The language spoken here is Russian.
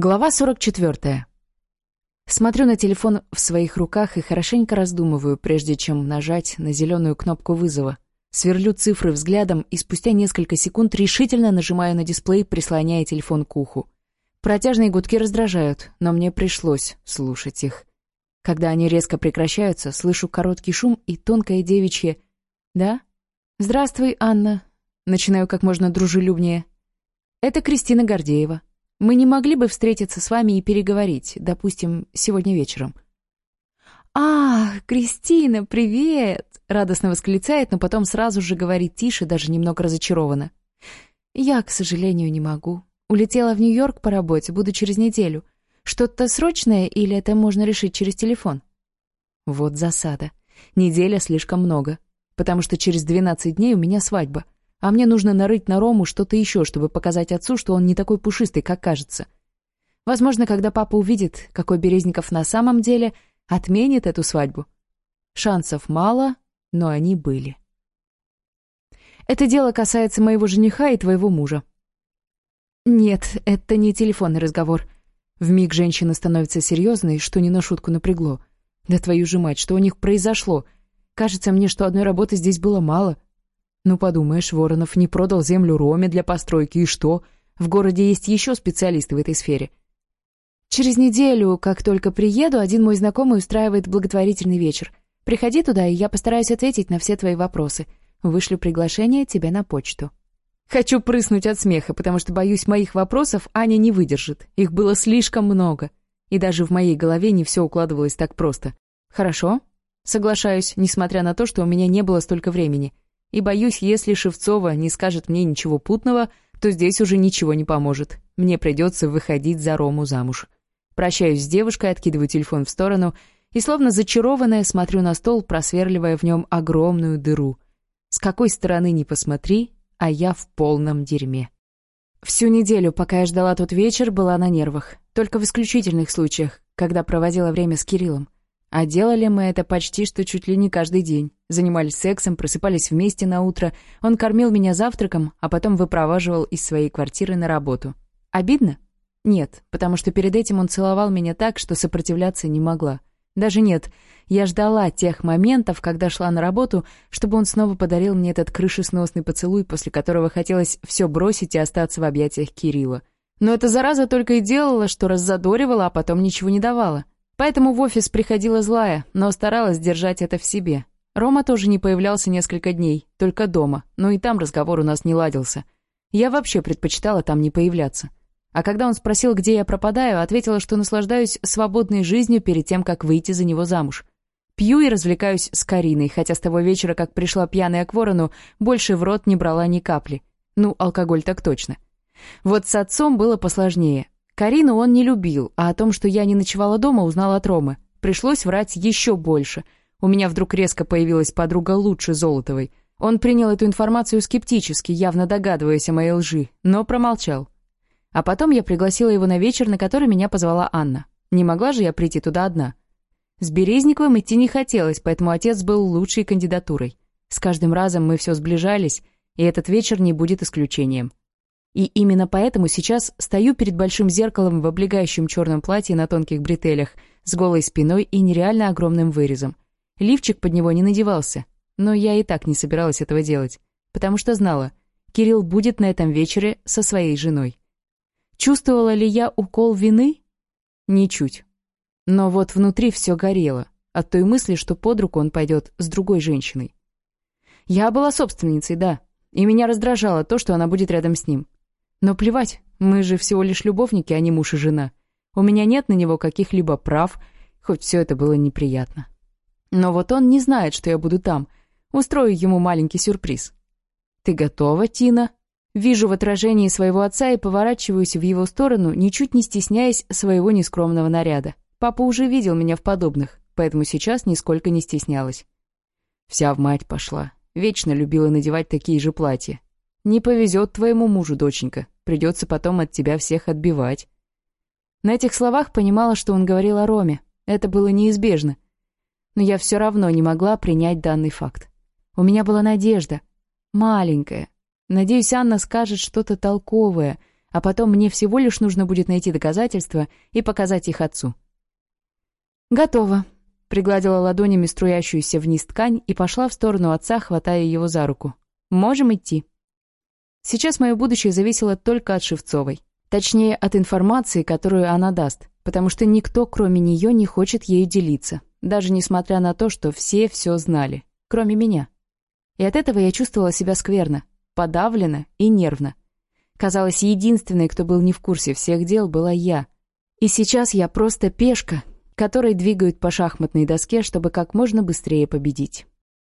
Глава 44. Смотрю на телефон в своих руках и хорошенько раздумываю, прежде чем нажать на зеленую кнопку вызова. Сверлю цифры взглядом и спустя несколько секунд решительно нажимаю на дисплей, прислоняя телефон к уху. Протяжные гудки раздражают, но мне пришлось слушать их. Когда они резко прекращаются, слышу короткий шум и тонкое девичье «Да? Здравствуй, Анна». Начинаю как можно дружелюбнее. Это Кристина Гордеева. Мы не могли бы встретиться с вами и переговорить, допустим, сегодня вечером». «Ах, Кристина, привет!» — радостно восклицает, но потом сразу же говорит тише, даже немного разочарована. «Я, к сожалению, не могу. Улетела в Нью-Йорк по работе, буду через неделю. Что-то срочное или это можно решить через телефон?» Вот засада. Неделя слишком много, потому что через 12 дней у меня свадьба — а мне нужно нарыть на Рому что-то еще, чтобы показать отцу, что он не такой пушистый, как кажется. Возможно, когда папа увидит, какой Березников на самом деле, отменит эту свадьбу. Шансов мало, но они были. Это дело касается моего жениха и твоего мужа. Нет, это не телефонный разговор. Вмиг женщина становится серьезной, что не на шутку напрягло. Да твою же мать, что у них произошло? Кажется мне, что одной работы здесь было мало. Ну, подумаешь, Воронов не продал землю Роме для постройки, и что? В городе есть еще специалисты в этой сфере. Через неделю, как только приеду, один мой знакомый устраивает благотворительный вечер. Приходи туда, и я постараюсь ответить на все твои вопросы. Вышлю приглашение тебе на почту. Хочу прыснуть от смеха, потому что, боюсь, моих вопросов Аня не выдержит. Их было слишком много. И даже в моей голове не все укладывалось так просто. Хорошо. Соглашаюсь, несмотря на то, что у меня не было столько времени. И боюсь, если Шевцова не скажет мне ничего путного, то здесь уже ничего не поможет. Мне придется выходить за Рому замуж. Прощаюсь с девушкой, откидываю телефон в сторону и, словно зачарованная, смотрю на стол, просверливая в нем огромную дыру. С какой стороны ни посмотри, а я в полном дерьме. Всю неделю, пока я ждала тот вечер, была на нервах. Только в исключительных случаях, когда проводила время с Кириллом. А делали мы это почти что чуть ли не каждый день. Занимались сексом, просыпались вместе на утро. Он кормил меня завтраком, а потом выпроваживал из своей квартиры на работу. Обидно? Нет, потому что перед этим он целовал меня так, что сопротивляться не могла. Даже нет, я ждала тех моментов, когда шла на работу, чтобы он снова подарил мне этот крышесносный поцелуй, после которого хотелось все бросить и остаться в объятиях Кирилла. Но эта зараза только и делала, что раззадоривала, а потом ничего не давала. Поэтому в офис приходила злая, но старалась держать это в себе. Рома тоже не появлялся несколько дней, только дома, но и там разговор у нас не ладился. Я вообще предпочитала там не появляться. А когда он спросил, где я пропадаю, ответила, что наслаждаюсь свободной жизнью перед тем, как выйти за него замуж. Пью и развлекаюсь с Кариной, хотя с того вечера, как пришла пьяная к ворону, больше в рот не брала ни капли. Ну, алкоголь так точно. Вот с отцом было посложнее. Карину он не любил, а о том, что я не ночевала дома, узнал от Ромы. Пришлось врать еще больше. У меня вдруг резко появилась подруга лучше Золотовой. Он принял эту информацию скептически, явно догадываясь о моей лжи, но промолчал. А потом я пригласила его на вечер, на который меня позвала Анна. Не могла же я прийти туда одна. С Березниковым идти не хотелось, поэтому отец был лучшей кандидатурой. С каждым разом мы все сближались, и этот вечер не будет исключением. И именно поэтому сейчас стою перед большим зеркалом в облегающем черном платье на тонких бретелях, с голой спиной и нереально огромным вырезом. Лифчик под него не надевался, но я и так не собиралась этого делать, потому что знала, Кирилл будет на этом вечере со своей женой. Чувствовала ли я укол вины? Ничуть. Но вот внутри все горело, от той мысли, что под руку он пойдет с другой женщиной. Я была собственницей, да, и меня раздражало то, что она будет рядом с ним. Но плевать, мы же всего лишь любовники, а не муж и жена. У меня нет на него каких-либо прав, хоть все это было неприятно. Но вот он не знает, что я буду там. Устрою ему маленький сюрприз. «Ты готова, Тина?» Вижу в отражении своего отца и поворачиваюсь в его сторону, ничуть не стесняясь своего нескромного наряда. Папа уже видел меня в подобных, поэтому сейчас нисколько не стеснялась. Вся в мать пошла. Вечно любила надевать такие же платья. Не повезет твоему мужу, доченька. Придется потом от тебя всех отбивать». На этих словах понимала, что он говорил о Роме. Это было неизбежно. Но я все равно не могла принять данный факт. У меня была надежда. Маленькая. Надеюсь, Анна скажет что-то толковое, а потом мне всего лишь нужно будет найти доказательства и показать их отцу. «Готово», — пригладила ладонями струящуюся вниз ткань и пошла в сторону отца, хватая его за руку. «Можем идти». Сейчас мое будущее зависело только от Шевцовой. Точнее, от информации, которую она даст, потому что никто, кроме нее, не хочет ей делиться, даже несмотря на то, что все все знали, кроме меня. И от этого я чувствовала себя скверно, подавленно и нервно. Казалось, единственной, кто был не в курсе всех дел, была я. И сейчас я просто пешка, которой двигают по шахматной доске, чтобы как можно быстрее победить.